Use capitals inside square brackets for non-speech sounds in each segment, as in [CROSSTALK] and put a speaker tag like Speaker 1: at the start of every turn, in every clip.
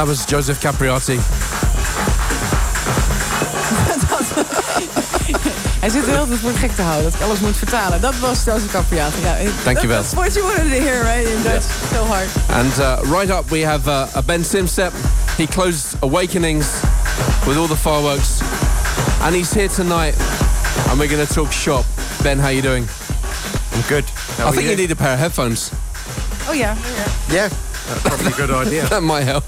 Speaker 1: And that was Joseph Capriati. [LAUGHS]
Speaker 2: Hij zit er heel voor gek te houden, dat ik alles moet vertalen. Dat was Joseph Capriati. Ja,
Speaker 1: Dankjewel.
Speaker 2: That's what you wanted to hear, right? In Dutch, so hard.
Speaker 1: And uh, right up we have uh, a Ben Sim step. He closed Awakenings with all the fireworks. And he's here tonight. And we're going to talk shop. Ben, how you doing?
Speaker 3: I'm good. How
Speaker 1: I think you?
Speaker 3: you
Speaker 1: need a pair of headphones.
Speaker 2: Oh yeah. ja.
Speaker 3: Yeah, that's probably a good idea. [LAUGHS]
Speaker 1: That might help.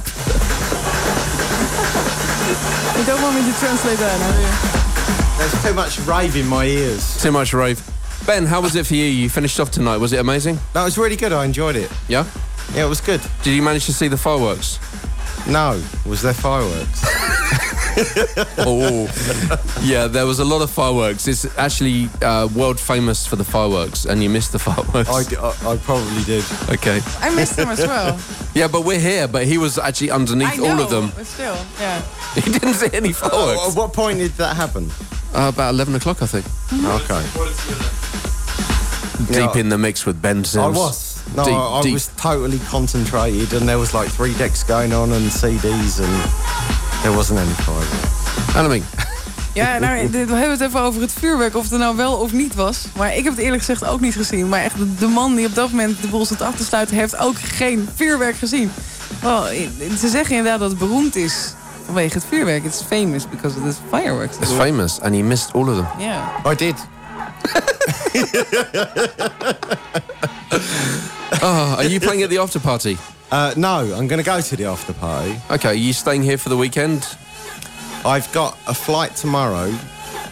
Speaker 2: You don't want me to translate that, have you?
Speaker 3: There's too much rave in my ears.
Speaker 1: Too much rave. Ben, how was it for you? You finished off tonight. Was it amazing?
Speaker 3: That was really good. I enjoyed it.
Speaker 1: Yeah?
Speaker 3: Yeah, it was good.
Speaker 1: Did you manage to see the fireworks?
Speaker 3: No, was there fireworks? [LAUGHS] [LAUGHS]
Speaker 1: oh, yeah. There was a lot of fireworks. It's actually uh, world famous for the fireworks, and you missed the [LAUGHS] fireworks.
Speaker 3: I probably did.
Speaker 1: okay.
Speaker 2: I missed them as well. [LAUGHS]
Speaker 1: Yeah, but we're here. But he was actually underneath
Speaker 2: I know,
Speaker 1: all of them.
Speaker 2: but still, yeah.
Speaker 1: He didn't see any
Speaker 3: Oh,
Speaker 1: fireworks.
Speaker 3: at what point did that happen?
Speaker 1: Uh, about eleven o'clock, I think.
Speaker 3: Okay.
Speaker 1: Deep
Speaker 3: Yeah.
Speaker 1: in the mix with Ben Sims.
Speaker 3: I was. No,
Speaker 1: Deep-
Speaker 3: I, I
Speaker 1: deep.
Speaker 3: was totally concentrated, and there was like three decks going on and CDs, and there wasn't any
Speaker 1: I mean,
Speaker 2: Ja, nou, we hebben het even over het vuurwerk, of het er nou wel of niet was. Maar ik heb het eerlijk gezegd ook niet gezien. Maar echt, de, man die op dat moment de boel stond af te sluiten... heeft ook geen vuurwerk gezien. Wel, ze zeggen inderdaad dat het beroemd is vanwege het vuurwerk. It's famous because of the fireworks.
Speaker 1: it's famous, and he missed all of them.
Speaker 2: Ja.
Speaker 3: I did.
Speaker 1: Oh, [LAUGHS] are you playing at the after party?
Speaker 3: Uh, no, I'm going to go to the after party.
Speaker 1: Okay, are you staying here for the weekend?
Speaker 3: I've got a flight tomorrow,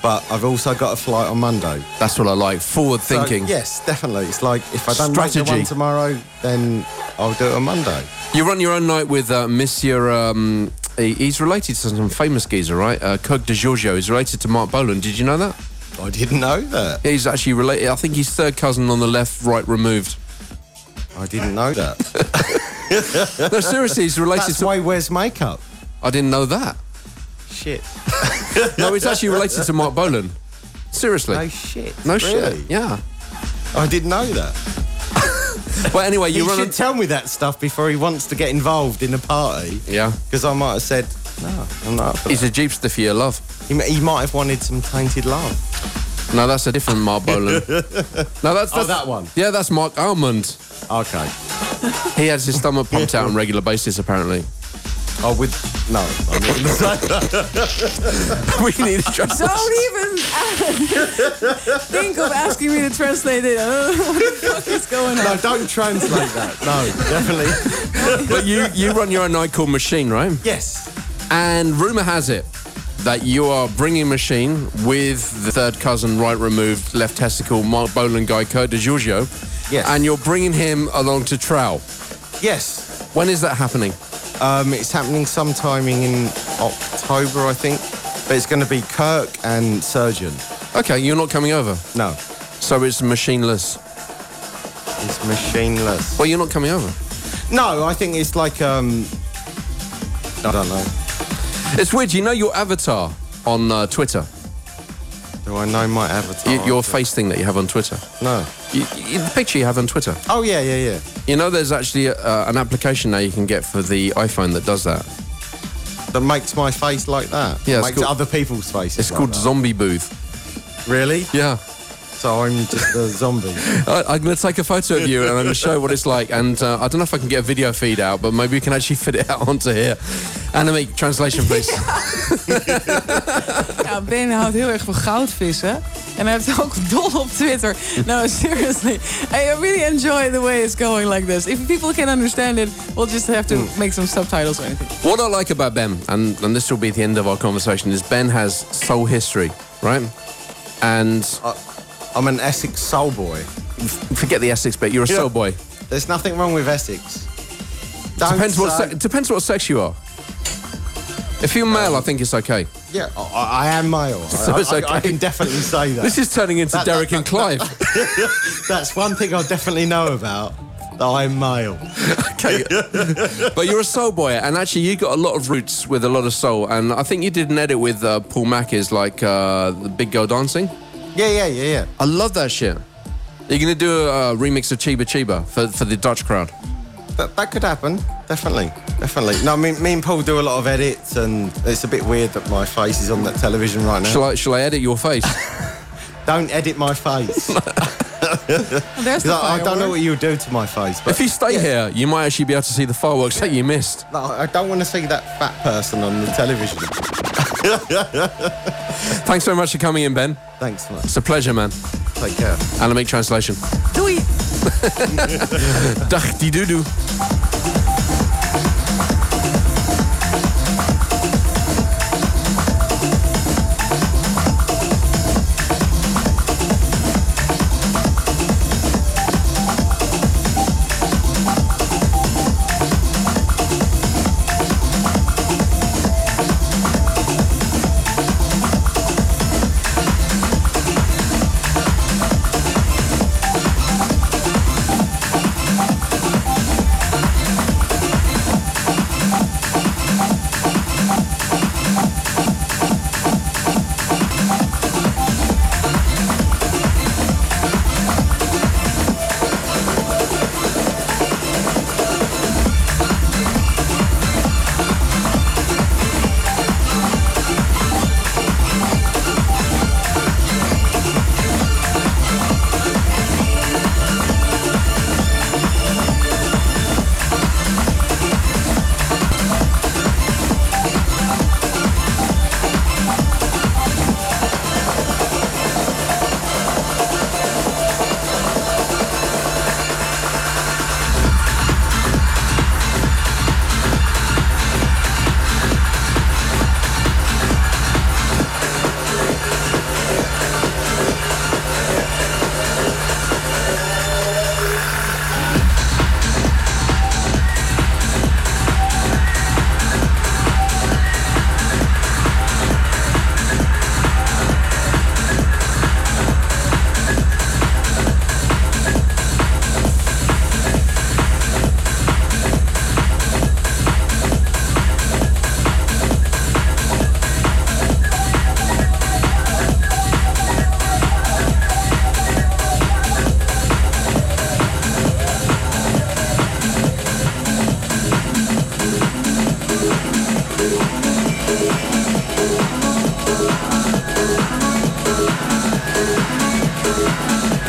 Speaker 3: but I've also got a flight on Monday.
Speaker 1: That's what I like. Forward
Speaker 3: So,
Speaker 1: thinking.
Speaker 3: yes, definitely. It's like if I don't make the
Speaker 1: Strategy.
Speaker 3: one tomorrow, then I'll do it on Monday.
Speaker 1: You run your own night with uh, Monsieur. Um, he- he's related to some famous geezer, right? Uh, Kirk Degiorgio. is related to Marc Bolan. Did you know that?
Speaker 3: I didn't know that.
Speaker 1: He's actually related. I think he's third cousin on the left, right removed.
Speaker 3: I didn't know that. [LAUGHS]
Speaker 1: No, seriously, he's related
Speaker 3: That's
Speaker 1: to.
Speaker 3: why he wears makeup.
Speaker 1: I didn't know that.
Speaker 3: Shit.
Speaker 1: No, it's actually related to Marc Bolan. Seriously.
Speaker 3: No shit.
Speaker 1: No
Speaker 3: really?
Speaker 1: shit. Yeah.
Speaker 3: I didn't know that. [LAUGHS]
Speaker 1: But anyway, you
Speaker 3: he
Speaker 1: run.
Speaker 3: should tell me that stuff before he wants to get involved in a party.
Speaker 1: yeah.
Speaker 3: Because I might have said, no, I'm not. up for
Speaker 1: He's
Speaker 3: that."
Speaker 1: a jeepster for your love.
Speaker 3: He, he might have wanted some tainted love.
Speaker 1: No, that's a different Marc Bolan. [LAUGHS] no, that's, oh, that's
Speaker 3: Oh, that one.
Speaker 1: Yeah, that's Marc Almond.
Speaker 3: Okay.
Speaker 1: He has his stomach pumped out on a regular basis, apparently.
Speaker 3: Oh, with no. I'm not gonna say that.
Speaker 1: we need a translation.
Speaker 2: Don't even [LAUGHS] think of asking me to translate it. I don't know what the fuck is going on.
Speaker 3: No, don't translate that. No, definitely.
Speaker 1: But you, you run your own night called Machine, right?
Speaker 3: Yes.
Speaker 1: And rumour has it that you are bringing Machine with the third cousin, right removed, left testicle, Marc Bolan guy, Kirk Degiorgio.
Speaker 3: Yes.
Speaker 1: And you're bringing him along to Trouw.
Speaker 3: Yes.
Speaker 1: When is that happening?
Speaker 3: Um, it's happening sometime in October, I think. But it's going to be Kirk and Surgeon.
Speaker 1: Okay, you're not coming over.
Speaker 3: No,
Speaker 1: So it's machineless.
Speaker 3: it's machineless.
Speaker 1: Well, you're not coming over.
Speaker 3: No, I think it's like um, I don't know.
Speaker 1: It's weird. You know your avatar on uh, Twitter?
Speaker 3: Do I know my avatar?
Speaker 1: Y- your face thing that you have on Twitter?
Speaker 3: No.
Speaker 1: You, you, the picture you have on Twitter.
Speaker 3: Oh yeah, yeah, yeah.
Speaker 1: You know there's actually uh, an application now you can get for the iPhone that does that.
Speaker 3: That makes my face like that.
Speaker 1: Yeah, it's
Speaker 3: makes
Speaker 1: called-
Speaker 3: other people's faces.
Speaker 1: It's
Speaker 3: like
Speaker 1: called
Speaker 3: that.
Speaker 1: Zombie Booth.
Speaker 3: Really?
Speaker 1: Yeah.
Speaker 3: So I'm just a zombie. [LAUGHS]
Speaker 1: I, I'm going to take a photo of you and I'm going to show what it's like. And uh, I don't know if I can get a video feed out, but maybe we can actually fit it out onto here. Anime, translation, please. [LAUGHS] [LAUGHS]
Speaker 2: Ja, Ben houdt heel erg van goudvissen. En hij heeft het ook dol op Twitter. No, seriously. I really enjoy the way it's going like this. If people can understand it, we'll just have to hmm. make some subtitles or anything.
Speaker 1: what I like about Ben, and, and this will be the end of our conversation, is Ben has soul history, right? And
Speaker 3: I'm an Essex soul boy.
Speaker 1: forget the Essex bit, you're a
Speaker 3: Yeah.
Speaker 1: soul boy.
Speaker 3: There's nothing wrong with Essex. Don't
Speaker 1: Depends what, se- depends what sex you are. If you're male, I think it's okay.
Speaker 3: Yeah, I, I am male. [LAUGHS]
Speaker 1: So
Speaker 3: I,
Speaker 1: it's
Speaker 3: I-
Speaker 1: okay.
Speaker 3: I can definitely say that.
Speaker 1: This is turning into
Speaker 3: That-
Speaker 1: Derek
Speaker 3: that-
Speaker 1: and Clive. [LAUGHS]
Speaker 3: That's one thing I definitely know about. That I'm male. [LAUGHS]
Speaker 1: okay. but you're a soul boy, and actually, you got a lot of roots with a lot of soul. And I think you did an edit with uh, Paul Mackies, like uh, the Big Girl Dancing.
Speaker 3: Yeah, yeah, yeah, yeah.
Speaker 1: I love that shit. You're gonna do a uh, remix of Chiba Chiba for, for the Dutch crowd.
Speaker 3: That, that could happen. definitely, definitely. No, me, me and Paul do a lot of edits, and it's a bit weird that my face is on that television right now.
Speaker 1: Shall I, shall I edit your face? [LAUGHS]
Speaker 3: Don't edit my face. [LAUGHS]
Speaker 2: There's the
Speaker 3: I, I don't know what you would do to my face, but
Speaker 1: if you stay here, you might actually be able to see the fireworks that you missed.
Speaker 3: no, I don't want to see that fat person on the television. [LAUGHS]
Speaker 1: Thanks so much for coming in, Ben.
Speaker 3: Thanks, man.
Speaker 1: It's a pleasure, man.
Speaker 3: Take care.
Speaker 1: Annemiek translation.
Speaker 2: Doei! [LAUGHS]
Speaker 1: Dag die doedoe. Thank you.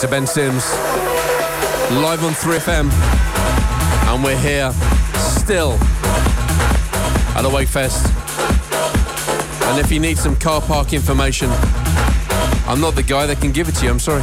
Speaker 1: To Ben Sims live on 3FM, and we're here still at the Wakefest. And if you need some car park information, I'm not the guy that can give it to you, I'm sorry.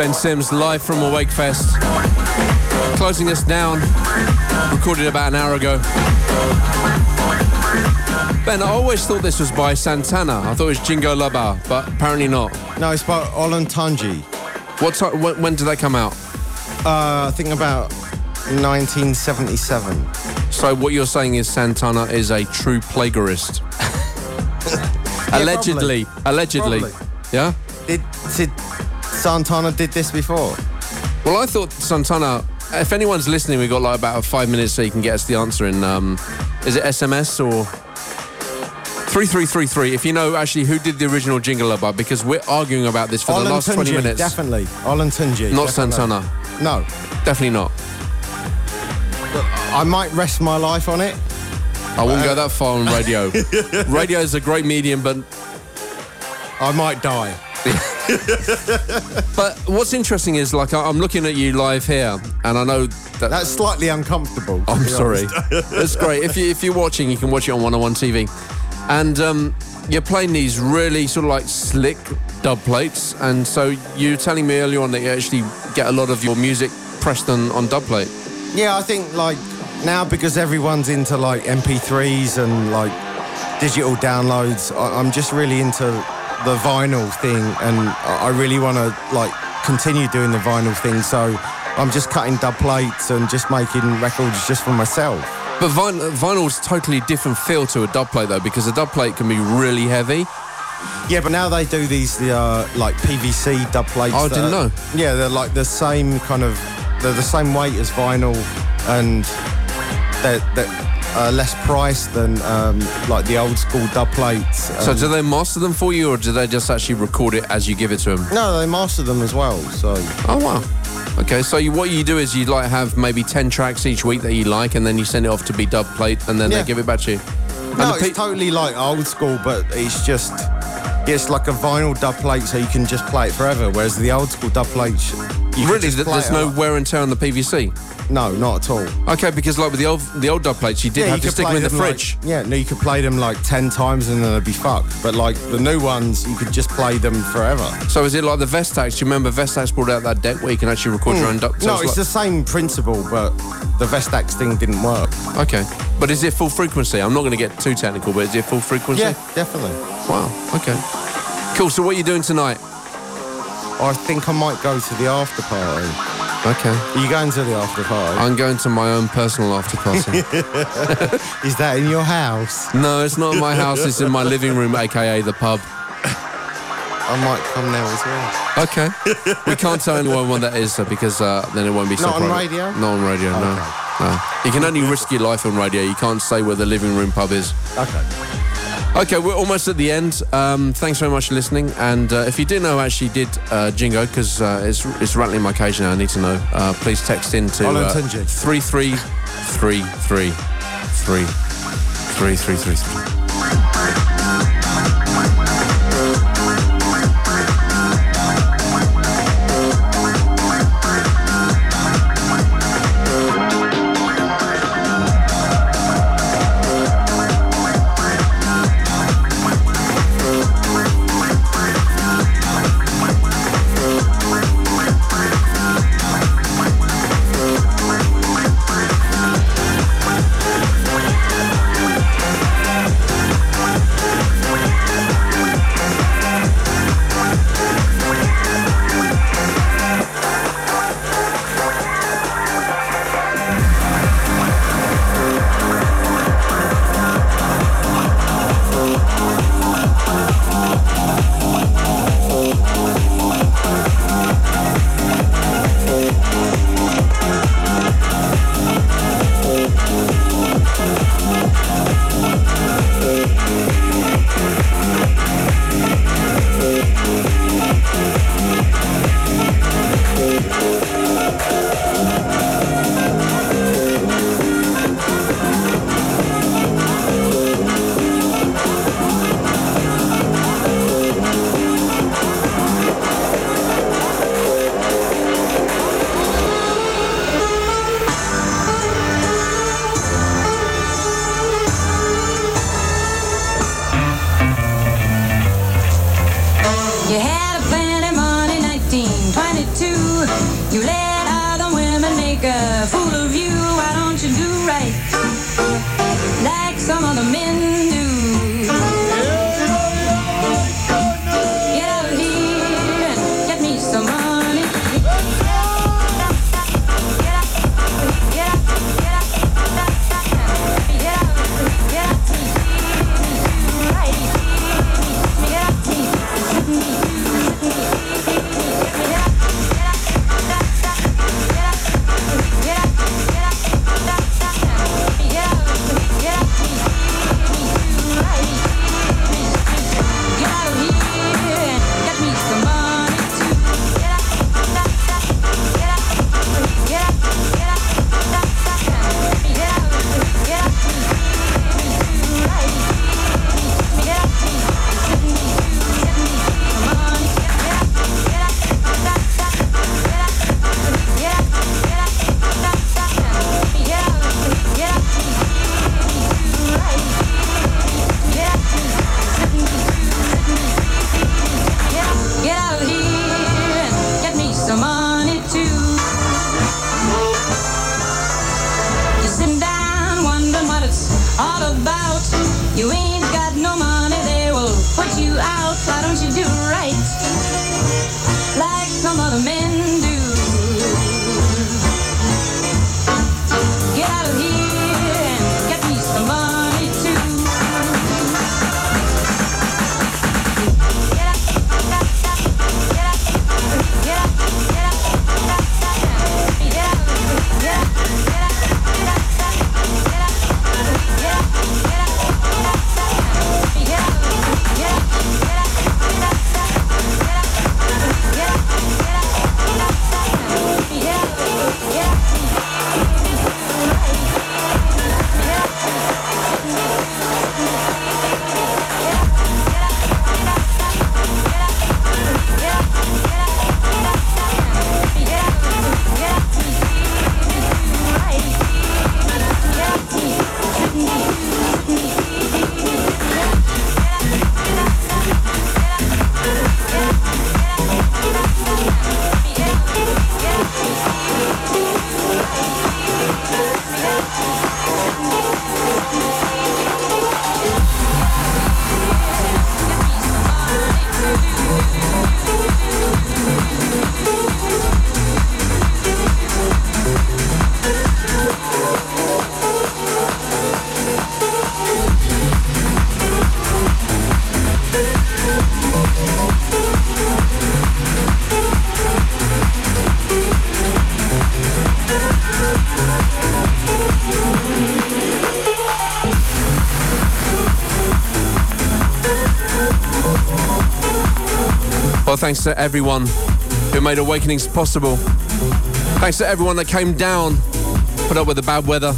Speaker 1: Ben Sims live from Awake Fest. Closing us down, recorded about an hour ago. Ben, I always thought this was by Santana. I thought it was Jin-go-lo-ba, but apparently not.
Speaker 3: No, it's by Olatunji.
Speaker 1: What time, when, when did that come out?
Speaker 3: Uh, I think about 1977.
Speaker 1: So what you're saying is Santana is a true plagiarist. [LAUGHS] allegedly, allegedly.
Speaker 3: Probably.
Speaker 1: Yeah?
Speaker 3: Did, did Santana did this before?
Speaker 1: Well, I thought Santana. If anyone's listening, we've got like about five minutes so you can get us the answer in. Um, is it SMS or three three three three? If you know actually who did the original Jin-go-lo-ba, because we're arguing about this for the last twenty minutes.
Speaker 3: Definitely. Olatunji.
Speaker 1: Not
Speaker 3: definitely.
Speaker 1: Santana.
Speaker 3: No.
Speaker 1: Definitely not.
Speaker 3: I might rest my life on it.
Speaker 1: I wouldn't go that far on [LAUGHS] radio. [LAUGHS] radio is a great medium, but
Speaker 3: I might die. [LAUGHS]
Speaker 1: but what's interesting is like I- I'm looking at you live here, and I know that
Speaker 3: That's slightly uncomfortable.
Speaker 1: I'm sorry. That's [LAUGHS] great. If, you, if you're watching, you can watch it on 101 TV. And um, you're playing these really sort of like slick dub plates. And so you're telling me earlier on that you actually get a lot of your music pressed on, on dub plate.
Speaker 3: Yeah, I think like now because everyone's into like MP3s and like digital downloads, I- I'm just really into the vinyl thing, and I really want to like continue doing the vinyl thing. So I'm just cutting dub plates and just making records just for myself.
Speaker 1: But vin- vinyl's totally different feel to a dub plate though, because a dub plate can be really heavy.
Speaker 3: Yeah, but now they do these uh, like PVC dub plates.
Speaker 1: Oh, I didn't
Speaker 3: are-
Speaker 1: know.
Speaker 3: Yeah, they're like the same kind of, they're the same weight as vinyl, and they're, they're uh, less price than um, like the old school dub plates.
Speaker 1: So
Speaker 3: Um,
Speaker 1: do they master them for you, or do they just actually record it as you give it to them?
Speaker 3: no, they master them as well. So
Speaker 1: Oh wow. Okay, so you, what you do is you like have maybe ten tracks each week that you like, and then you send it off to be dub plate, and then
Speaker 3: Yeah.
Speaker 1: they give it back to you.
Speaker 3: no,
Speaker 1: the
Speaker 3: it's totally like old school, but it's just it's like a vinyl dub plate, so you can just play it forever. Whereas the old school dub plates, you
Speaker 1: really, there's no
Speaker 3: up.
Speaker 1: wear and tear on the PVC.
Speaker 3: No, not at all.
Speaker 1: Okay, because like with the old the old dub plates, you did have to
Speaker 3: could
Speaker 1: stick them
Speaker 3: play
Speaker 1: in the
Speaker 3: like-
Speaker 1: fridge.
Speaker 3: yeah, no, you could play them like 10 times and then they'd be fucked. But like the new ones, you could just play them forever.
Speaker 1: So is it like the Vestax? Do you remember Vestax brought out that deck where you can actually record your own dub? so
Speaker 3: Hmm. no, it's the same principle, but the Vestax thing didn't work.
Speaker 1: okay, but is it full frequency? I'm not going to get too technical, but is it full frequency?
Speaker 3: Yeah, definitely.
Speaker 1: Wow. Okay. Cool. So what are you doing tonight?
Speaker 3: I think I might go to the after party.
Speaker 1: Okay.
Speaker 3: Are you going to the after party?
Speaker 1: I'm going to my own personal after party. [LAUGHS]
Speaker 3: Is that in your house?
Speaker 1: no, it's not in my house. It's in my living room, aka the pub.
Speaker 3: I might come there as well.
Speaker 1: Okay. we can't tell anyone what that is because uh, then it won't be so
Speaker 3: Not on
Speaker 1: private.
Speaker 3: radio?
Speaker 1: Not on radio. No.
Speaker 3: Okay.
Speaker 1: No. You can only risk your life on radio. You can't say where the living room pub is.
Speaker 3: Okay.
Speaker 1: Okay, we're almost at the end. Um, thanks very much for listening. And uh, if you do know I actually did uh, Jingo, because uh, it's, it's rattling my cage now, I need to know, uh, please text in to uh, thanks to everyone who made Awakenings possible. Thanks to everyone that came down, put up with the bad weather.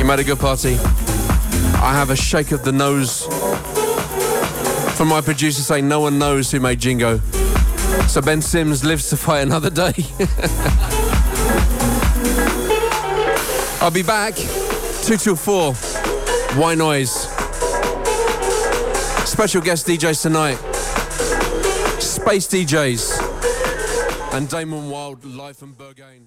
Speaker 1: You made a good party. I have a shake of the nose from my producer saying no one knows who made Jingo. So Ben Sims lives to fight another day. [LAUGHS] I'll be back 2 till 4. Why Noise? Special guest DJs tonight. Space DJz. And Damon Wild live from Berghain.